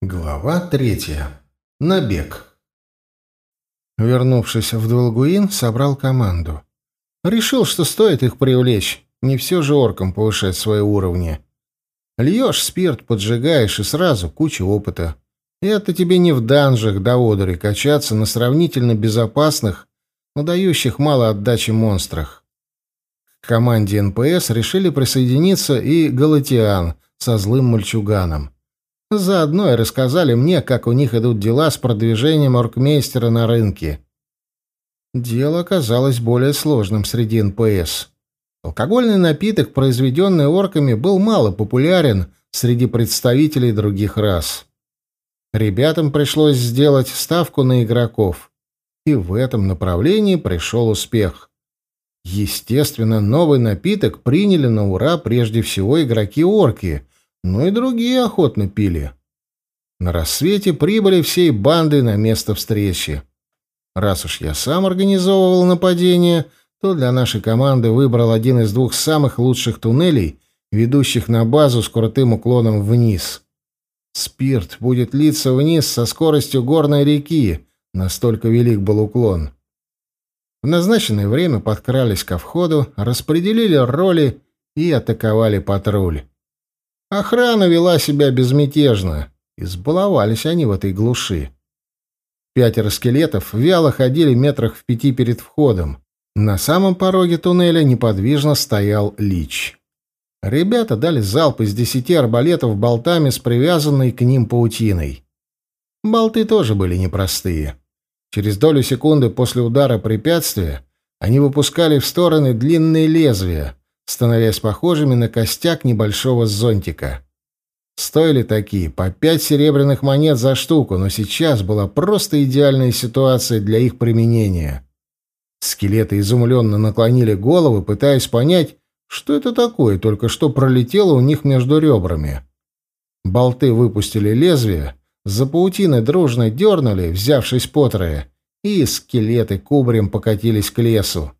Глава третья. Набег. Вернувшись в Долгуин, собрал команду. Решил, что стоит их привлечь. Не все же оркам повышать свои уровни. Льешь спирт, поджигаешь, и сразу куча опыта. И это тебе не в данжах до одури качаться на сравнительно безопасных, но дающих мало отдачи монстрах. К команде НПС решили присоединиться и Галатиан со злым мальчуганом. Заодно и рассказали мне, как у них идут дела с продвижением оркмейстера на рынке. Дело оказалось более сложным среди НПС. Алкогольный напиток, произведенный орками, был мало популярен среди представителей других рас. Ребятам пришлось сделать ставку на игроков. И в этом направлении пришел успех. Естественно, новый напиток приняли на ура прежде всего игроки-орки, но и другие охотно пили. На рассвете прибыли всей бандой на место встречи. Раз уж я сам организовывал нападение, то для нашей команды выбрал один из двух самых лучших туннелей, ведущих на базу с крутым уклоном вниз. Спирт будет литься вниз со скоростью горной реки, настолько велик был уклон. В назначенное время подкрались ко входу, распределили роли и атаковали патруль. Охрана вела себя безмятежно. Избаловались они в этой глуши. Пятеро скелетов вяло ходили метрах в пяти перед входом. На самом пороге туннеля неподвижно стоял лич. Ребята дали залп из десяти арбалетов болтами с привязанной к ним паутиной. Болты тоже были непростые. Через долю секунды после удара препятствия они выпускали в стороны длинные лезвия, становясь похожими на костяк небольшого зонтика. Стоили такие по пять серебряных монет за штуку, но сейчас была просто идеальная ситуация для их применения. Скелеты изумленно наклонили головы, пытаясь понять, что это такое только что пролетело у них между ребрами. Болты выпустили лезвие, за паутины дружно дернули, взявшись потрое, и скелеты кубрем покатились к лесу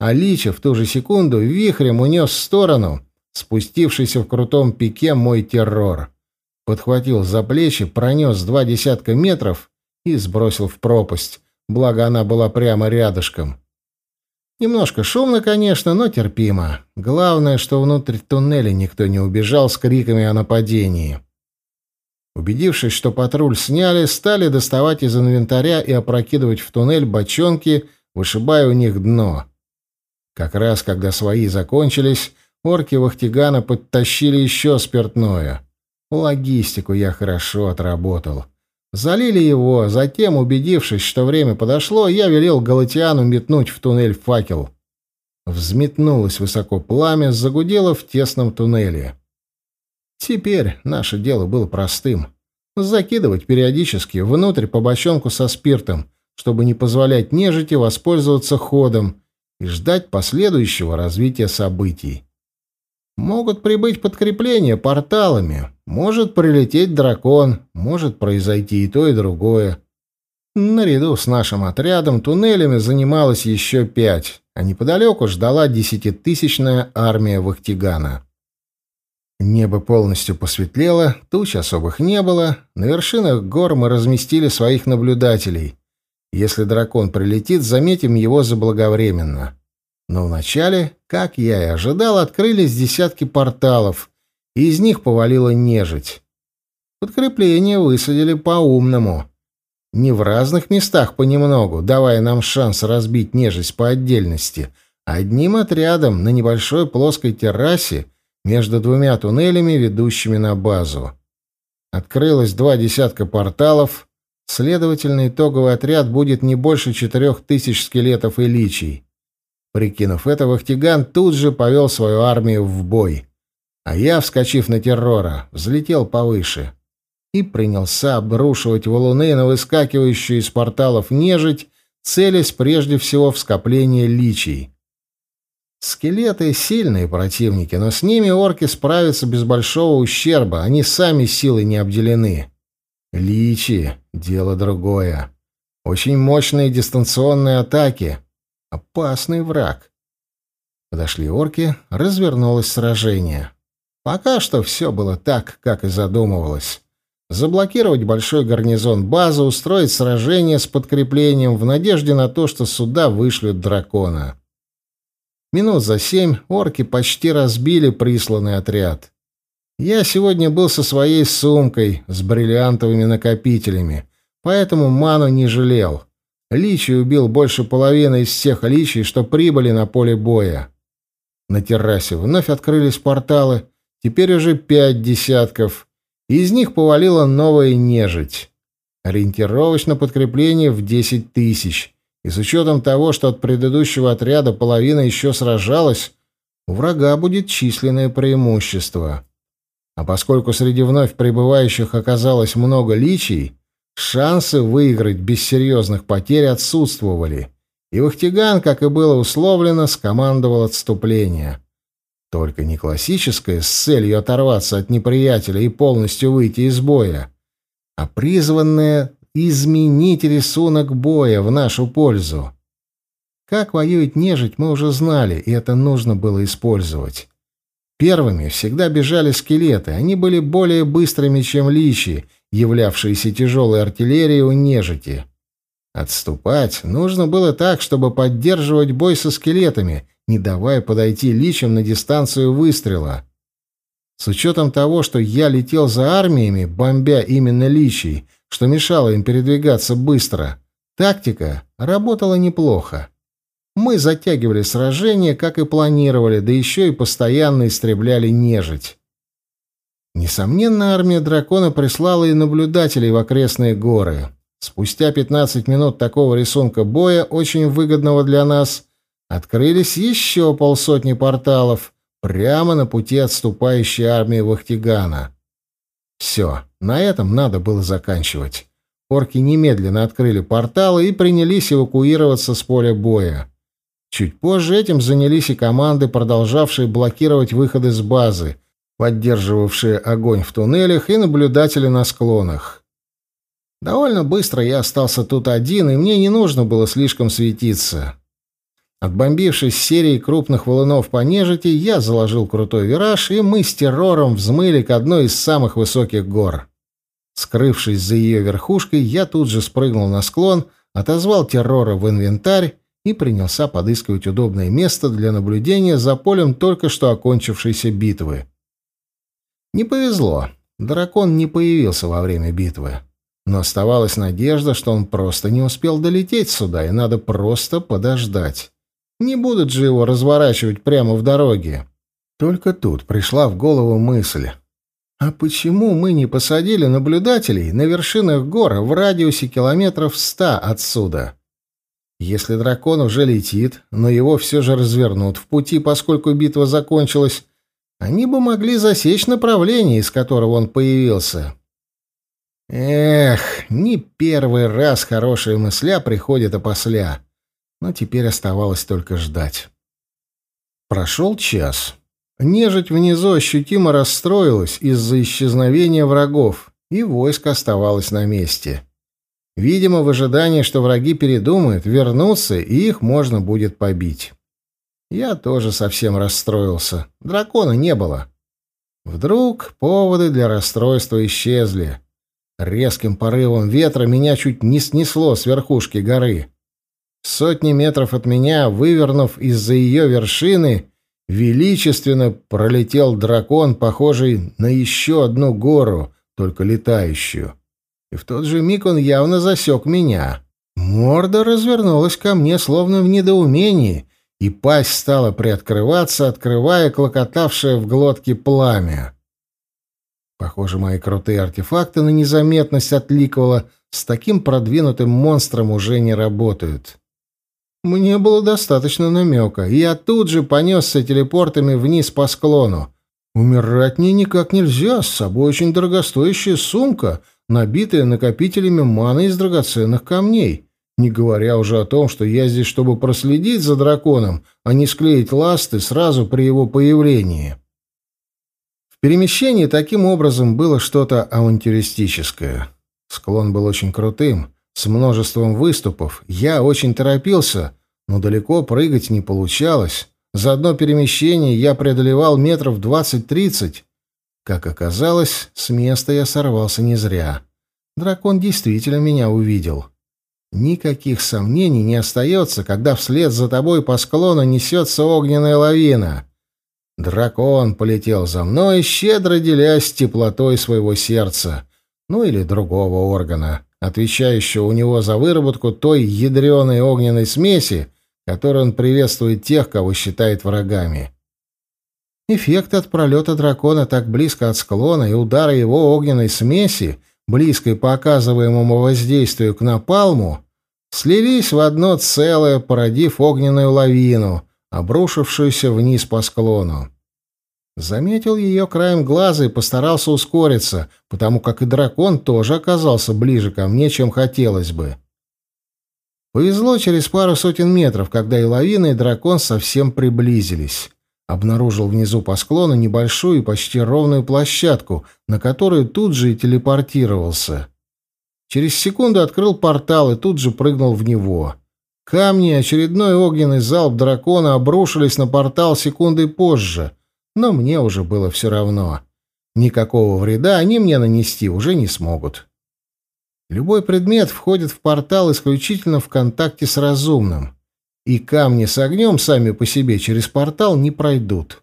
а Лича в ту же секунду вихрем унес в сторону спустившийся в крутом пике мой террор. Подхватил за плечи, пронес два десятка метров и сбросил в пропасть, благо она была прямо рядышком. Немножко шумно, конечно, но терпимо. Главное, что внутрь туннеля никто не убежал с криками о нападении. Убедившись, что патруль сняли, стали доставать из инвентаря и опрокидывать в туннель бочонки, вышибая у них дно. Как раз когда свои закончились, орки Вахтигана подтащили еще спиртное. Логистику я хорошо отработал. Залили его, затем, убедившись, что время подошло, я велел Галатиану метнуть в туннель факел. Взметнулось высоко пламя, загудело в тесном туннеле. Теперь наше дело было простым. Закидывать периодически внутрь по бочонку со спиртом, чтобы не позволять нежити воспользоваться ходом, и ждать последующего развития событий. Могут прибыть подкрепления порталами, может прилететь дракон, может произойти и то, и другое. Наряду с нашим отрядом туннелями занималось еще пять, а неподалеку ждала десятитысячная армия Вахтигана. Небо полностью посветлело, туч особых не было, на вершинах гор мы разместили своих наблюдателей, если дракон прилетит, заметим его заблаговременно. Но вначале, как я и ожидал, открылись десятки порталов, и из них повалила нежить. Подкрепление высадили по-умному. Не в разных местах понемногу, давая нам шанс разбить нежить по отдельности, одним отрядом на небольшой плоской террасе между двумя туннелями, ведущими на базу. Открылось два десятка порталов — Следовательно, итоговый отряд будет не больше четырех тысяч скелетов и личий. Прикинув это, Вахтиган тут же повел свою армию в бой. А я, вскочив на террора, взлетел повыше и принялся обрушивать валуны на выскакивающую из порталов нежить, целясь прежде всего в скопление личий. Скелеты — сильные противники, но с ними орки справятся без большого ущерба, они сами силой не обделены. Личи — дело другое. Очень мощные дистанционные атаки. Опасный враг. Подошли орки, развернулось сражение. Пока что все было так, как и задумывалось. заблокировать большой гарнизон базы, устроить сражение с подкреплением в надежде на то, что сюда вышлют дракона. Минут за семь орки почти разбили присланный отряд. Я сегодня был со своей сумкой с бриллиантовыми накопителями, поэтому ману не жалел. Личий убил больше половины из всех личий, что прибыли на поле боя. На террасе вновь открылись порталы, теперь уже пять десятков, и из них повалила новая нежить. Ориентировочно подкрепление в десять тысяч, и с учетом того, что от предыдущего отряда половина еще сражалась, у врага будет численное преимущество. А поскольку среди вновь прибывающих оказалось много личий, шансы выиграть без серьезных потерь отсутствовали, и Вахтиган, как и было условлено, скомандовал отступление. Только не классическое с целью оторваться от неприятеля и полностью выйти из боя, а призванное изменить рисунок боя в нашу пользу. Как воюет нежить, мы уже знали, и это нужно было использовать. Первыми всегда бежали скелеты, они были более быстрыми, чем личи, являвшиеся тяжелой артиллерией у нежити. Отступать нужно было так, чтобы поддерживать бой со скелетами, не давая подойти личам на дистанцию выстрела. С учетом того, что я летел за армиями, бомбя именно личий, что мешало им передвигаться быстро, тактика работала неплохо. Мы затягивали сражение, как и планировали, да еще и постоянно истребляли нежить. Несомненно, армия дракона прислала и наблюдателей в окрестные горы. Спустя 15 минут такого рисунка боя, очень выгодного для нас, открылись еще полсотни порталов прямо на пути отступающей армии Вахтигана. Все, на этом надо было заканчивать. Орки немедленно открыли порталы и принялись эвакуироваться с поля боя. Чуть позже этим занялись и команды, продолжавшие блокировать выходы с базы, поддерживавшие огонь в туннелях и наблюдатели на склонах. Довольно быстро я остался тут один, и мне не нужно было слишком светиться. Отбомбившись серией крупных валунов по нежити, я заложил крутой вираж, и мы с террором взмыли к одной из самых высоких гор. Скрывшись за ее верхушкой, я тут же спрыгнул на склон, отозвал террора в инвентарь и принялся подыскивать удобное место для наблюдения за полем только что окончившейся битвы. Не повезло. Дракон не появился во время битвы. Но оставалась надежда, что он просто не успел долететь сюда, и надо просто подождать. Не будут же его разворачивать прямо в дороге. Только тут пришла в голову мысль. А почему мы не посадили наблюдателей на вершинах гор в радиусе километров ста отсюда? Если дракон уже летит, но его все же развернут в пути, поскольку битва закончилась, они бы могли засечь направление, из которого он появился. Эх, не первый раз хорошие мысля приходят опосля. Но теперь оставалось только ждать. Прошел час. Нежить внизу ощутимо расстроилась из-за исчезновения врагов, и войско оставалось на месте. Видимо, в ожидании, что враги передумают, вернутся, и их можно будет побить. Я тоже совсем расстроился. Дракона не было. Вдруг поводы для расстройства исчезли. Резким порывом ветра меня чуть не снесло с верхушки горы. Сотни метров от меня, вывернув из-за ее вершины, величественно пролетел дракон, похожий на еще одну гору, только летающую и в тот же миг он явно засек меня. Морда развернулась ко мне, словно в недоумении, и пасть стала приоткрываться, открывая клокотавшее в глотке пламя. Похоже, мои крутые артефакты на незаметность от с таким продвинутым монстром уже не работают. Мне было достаточно намека, и я тут же понесся телепортами вниз по склону. Умирать мне никак нельзя, с собой очень дорогостоящая сумка — набитая накопителями маны из драгоценных камней, не говоря уже о том, что я здесь, чтобы проследить за драконом, а не склеить ласты сразу при его появлении. В перемещении таким образом было что-то авантюристическое. Склон был очень крутым, с множеством выступов. Я очень торопился, но далеко прыгать не получалось. За одно перемещение я преодолевал метров двадцать-тридцать, Как оказалось, с места я сорвался не зря. Дракон действительно меня увидел. Никаких сомнений не остается, когда вслед за тобой по склону несется огненная лавина. Дракон полетел за мной, щедро делясь теплотой своего сердца, ну или другого органа, отвечающего у него за выработку той ядреной огненной смеси, которой он приветствует тех, кого считает врагами. Эффект от пролета дракона так близко от склона и удара его огненной смеси, близкой по оказываемому воздействию к напалму, слились в одно целое, породив огненную лавину, обрушившуюся вниз по склону. Заметил ее краем глаза и постарался ускориться, потому как и дракон тоже оказался ближе ко мне, чем хотелось бы. Повезло через пару сотен метров, когда и лавина, и дракон совсем приблизились. Обнаружил внизу по склону небольшую и почти ровную площадку, на которую тут же и телепортировался. Через секунду открыл портал и тут же прыгнул в него. Камни и очередной огненный залп дракона обрушились на портал секундой позже, но мне уже было все равно. Никакого вреда они мне нанести уже не смогут. Любой предмет входит в портал исключительно в контакте с разумным и камни с огнем сами по себе через портал не пройдут.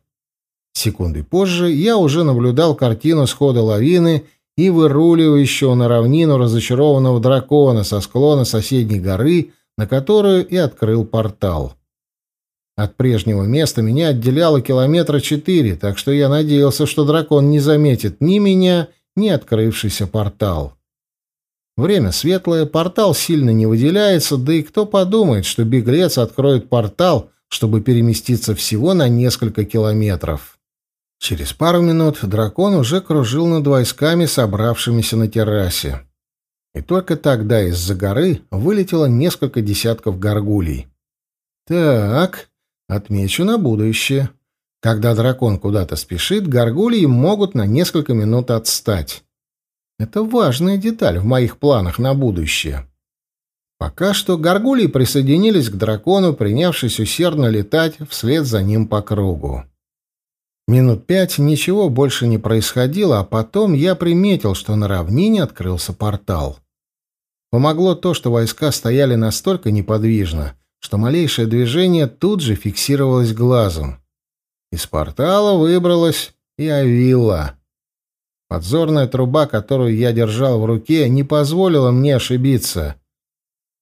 Секунды позже я уже наблюдал картину схода лавины и выруливающего на равнину разочарованного дракона со склона соседней горы, на которую и открыл портал. От прежнего места меня отделяло километра четыре, так что я надеялся, что дракон не заметит ни меня, ни открывшийся портал. Время светлое, портал сильно не выделяется, да и кто подумает, что беглец откроет портал, чтобы переместиться всего на несколько километров. Через пару минут дракон уже кружил над войсками, собравшимися на террасе. И только тогда из-за горы вылетело несколько десятков горгулей. Так, отмечу на будущее. Когда дракон куда-то спешит, горгулии могут на несколько минут отстать. Это важная деталь в моих планах на будущее. Пока что горгулии присоединились к дракону, принявшись усердно летать вслед за ним по кругу. Минут пять ничего больше не происходило, а потом я приметил, что на равнине открылся портал. Помогло то, что войска стояли настолько неподвижно, что малейшее движение тут же фиксировалось глазом. Из портала выбралась и Авилла. Подзорная труба, которую я держал в руке, не позволила мне ошибиться.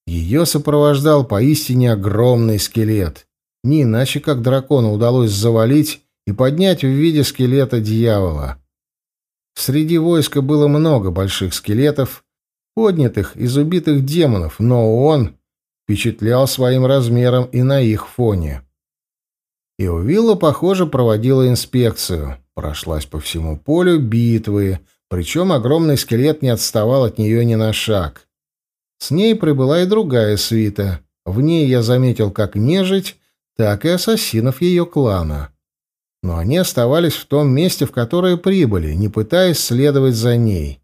Ее сопровождал поистине огромный скелет. Не иначе, как дракону удалось завалить и поднять в виде скелета дьявола. Среди войска было много больших скелетов, поднятых из убитых демонов, но он впечатлял своим размером и на их фоне. И Увилла, похоже, проводила инспекцию. Прошлась по всему полю битвы, причем огромный скелет не отставал от нее ни на шаг. С ней прибыла и другая свита. В ней я заметил как нежить, так и ассасинов ее клана. Но они оставались в том месте, в которое прибыли, не пытаясь следовать за ней.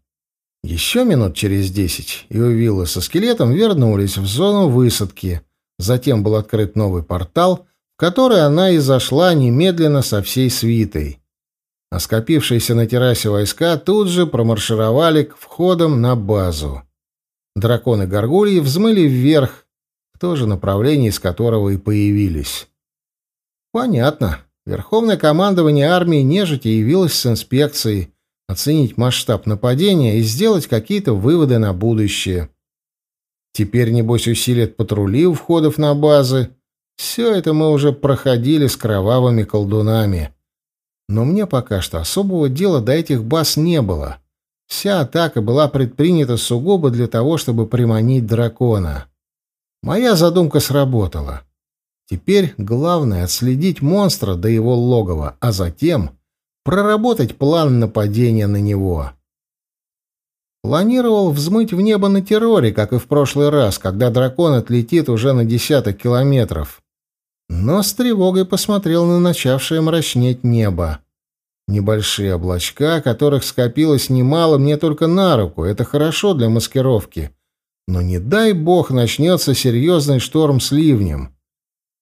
Еще минут через десять и Увилла со скелетом вернулись в зону высадки. Затем был открыт новый портал, в который она и зашла немедленно со всей свитой а скопившиеся на террасе войска тут же промаршировали к входам на базу. Драконы горгульи взмыли вверх, в то же направлении, из которого и появились. Понятно. Верховное командование армии нежити явилось с инспекцией, оценить масштаб нападения и сделать какие-то выводы на будущее. Теперь, небось, усилят патрули у входов на базы. Все это мы уже проходили с кровавыми колдунами. Но мне пока что особого дела до этих баз не было. Вся атака была предпринята сугубо для того, чтобы приманить дракона. Моя задумка сработала. Теперь главное — отследить монстра до его логова, а затем проработать план нападения на него. Планировал взмыть в небо на терроре, как и в прошлый раз, когда дракон отлетит уже на десяток километров но с тревогой посмотрел на начавшее мрачнеть небо. Небольшие облачка, которых скопилось немало, мне только на руку, это хорошо для маскировки. Но не дай бог начнется серьезный шторм с ливнем.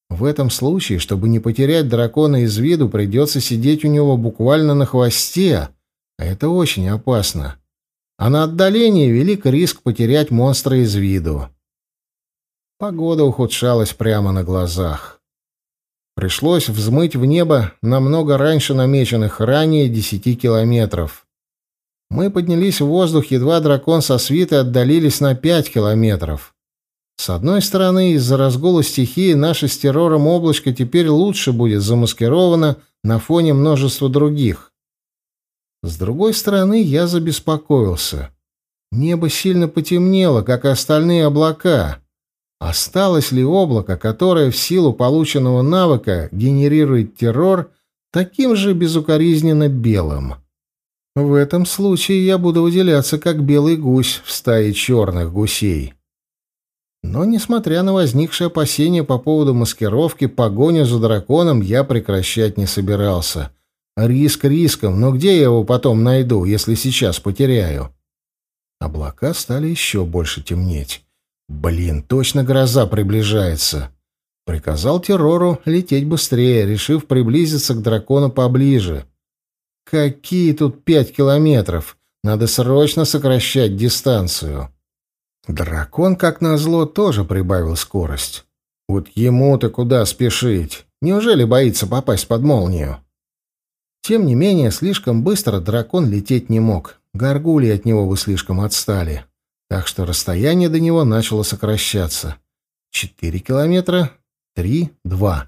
В этом случае, чтобы не потерять дракона из виду, придется сидеть у него буквально на хвосте, А это очень опасно. А на отдалении велик риск потерять монстра из виду. Погода ухудшалась прямо на глазах. Пришлось взмыть в небо намного раньше намеченных ранее десяти километров. Мы поднялись в воздух, едва дракон со свитой отдалились на пять километров. С одной стороны, из-за разгула стихии наше с террором облачко теперь лучше будет замаскировано на фоне множества других. С другой стороны, я забеспокоился. Небо сильно потемнело, как и остальные облака. Осталось ли облако, которое в силу полученного навыка генерирует террор таким же безукоризненно белым? В этом случае я буду выделяться как белый гусь в стае черных гусей. Но, несмотря на возникшие опасения по поводу маскировки, погоню за драконом я прекращать не собирался. Риск риском, но где я его потом найду, если сейчас потеряю? Облака стали еще больше темнеть. Блин, точно гроза приближается. Приказал террору лететь быстрее, решив приблизиться к дракону поближе. Какие тут пять километров? Надо срочно сокращать дистанцию. Дракон, как назло, тоже прибавил скорость. Вот ему-то куда спешить? Неужели боится попасть под молнию? Тем не менее, слишком быстро дракон лететь не мог. Горгульи от него бы слишком отстали. Так что расстояние до него начало сокращаться. Четыре километра, три, два.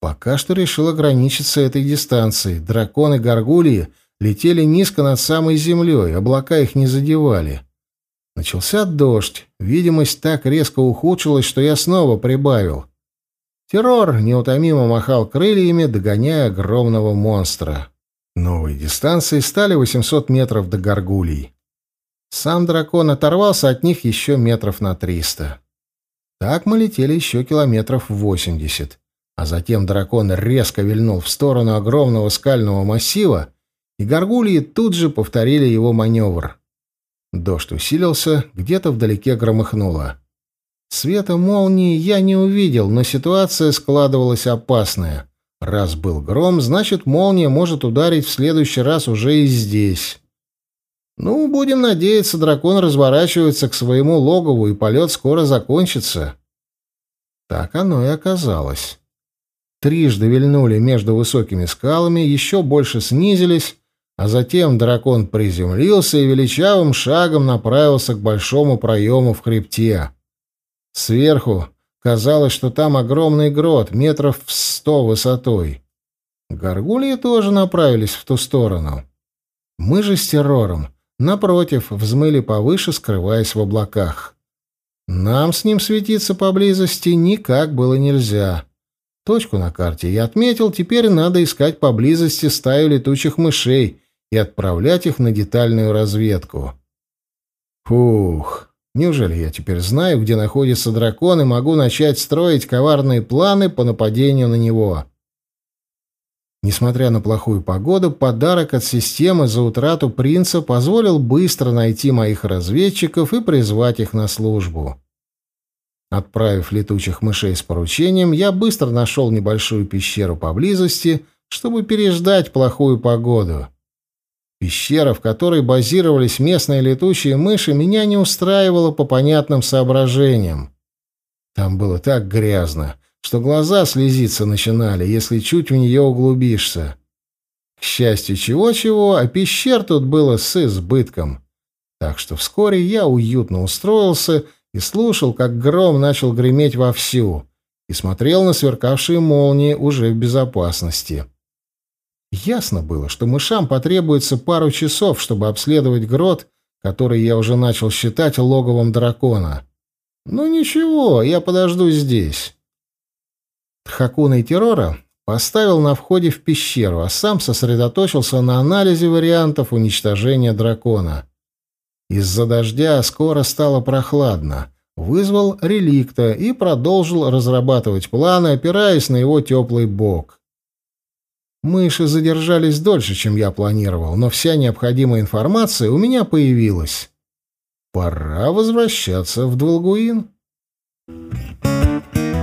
Пока что решил ограничиться этой дистанцией. Драконы горгульи летели низко над самой землей, облака их не задевали. Начался дождь. Видимость так резко ухудшилась, что я снова прибавил. Террор неутомимо махал крыльями, догоняя огромного монстра. Новые дистанции стали 800 метров до горгулей. Сам дракон оторвался от них еще метров на 300. Так мы летели еще километров 80. А затем дракон резко вильнул в сторону огромного скального массива, и горгульи тут же повторили его маневр. Дождь усилился, где-то вдалеке громыхнуло. Света молнии я не увидел, но ситуация складывалась опасная. Раз был гром, значит, молния может ударить в следующий раз уже и здесь. Ну, будем надеяться, дракон разворачивается к своему логову, и полет скоро закончится. Так оно и оказалось. Трижды вильнули между высокими скалами, еще больше снизились, а затем дракон приземлился и величавым шагом направился к большому проему в хребте. Сверху казалось, что там огромный грот, метров в сто высотой. Горгульи тоже направились в ту сторону. Мы же с террором, напротив, взмыли повыше, скрываясь в облаках. Нам с ним светиться поблизости никак было нельзя. Точку на карте я отметил, теперь надо искать поблизости стаю летучих мышей и отправлять их на детальную разведку. Фух, неужели я теперь знаю, где находится дракон и могу начать строить коварные планы по нападению на него? Несмотря на плохую погоду, подарок от системы за утрату принца позволил быстро найти моих разведчиков и призвать их на службу. Отправив летучих мышей с поручением, я быстро нашел небольшую пещеру поблизости, чтобы переждать плохую погоду. Пещера, в которой базировались местные летучие мыши, меня не устраивала по понятным соображениям. Там было так грязно, что глаза слезиться начинали, если чуть в нее углубишься. К счастью, чего-чего, а пещер тут было с избытком. Так что вскоре я уютно устроился и слушал, как гром начал греметь вовсю, и смотрел на сверкавшие молнии уже в безопасности. Ясно было, что мышам потребуется пару часов, чтобы обследовать грот, который я уже начал считать логовом дракона. Ну ничего, я подожду здесь. Тхакуна и террора поставил на входе в пещеру, а сам сосредоточился на анализе вариантов уничтожения дракона. Из-за дождя скоро стало прохладно. Вызвал реликта и продолжил разрабатывать планы, опираясь на его теплый бок. Мыши задержались дольше, чем я планировал, но вся необходимая информация у меня появилась. Пора возвращаться в Дволгуин. Thank